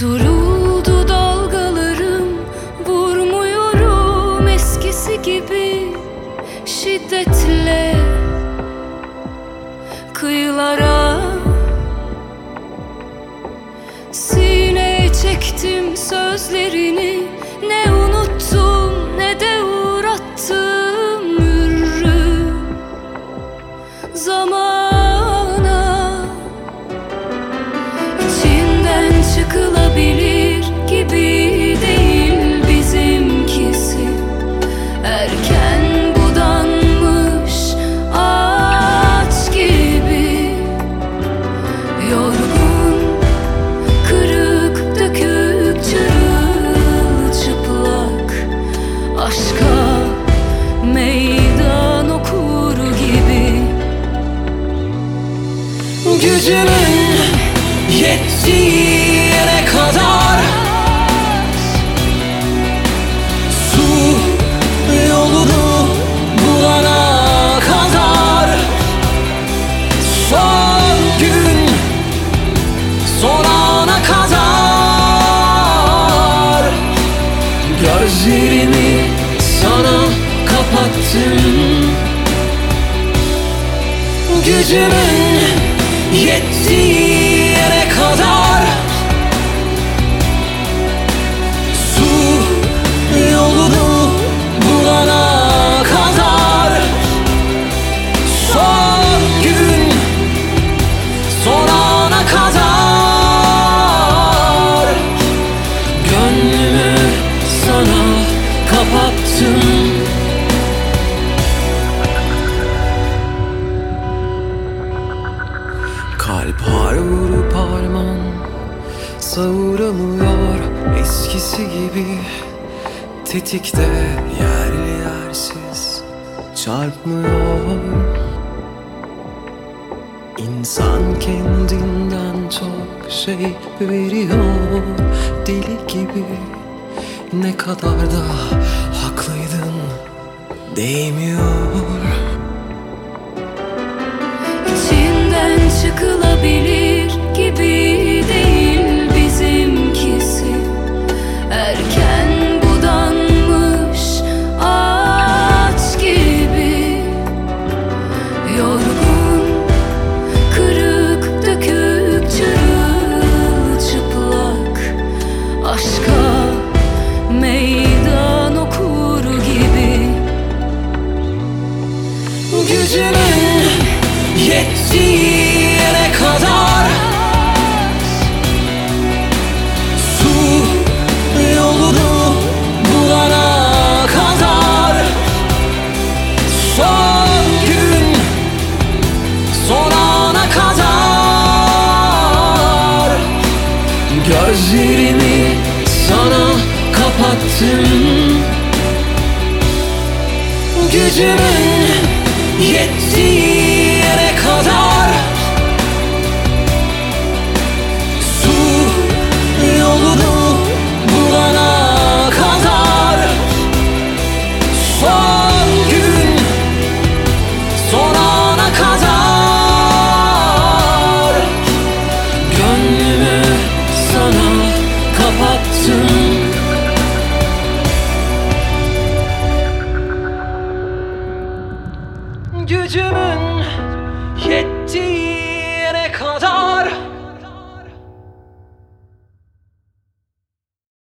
Duruldu dalgalarım Vurmuyorum eskisi gibi. Şiddetle Kıyılara Sineye çektim sözlerini. Ne unuttum ne de uğrattım mürrü. Zamana Gücünün yettiği yere kadar Su yolunu bulana kadar Son gün son ana kadar Gözlerimi sana kapattım. Gücümün yettiği Savuramıyor eskisi gibi Tetikte yerli yersiz Çarpmıyor. İnsan kendinden çok şey veriyor. Deli gibi Ne kadar da haklıydın Değmiyor. İçinden çıkılabilir Gücünün yettiği yere kadar. Su yolunu bulana kadar. Son gün son ana kadar. Gözlerimi sana kapattım. Gücümün yettiği yere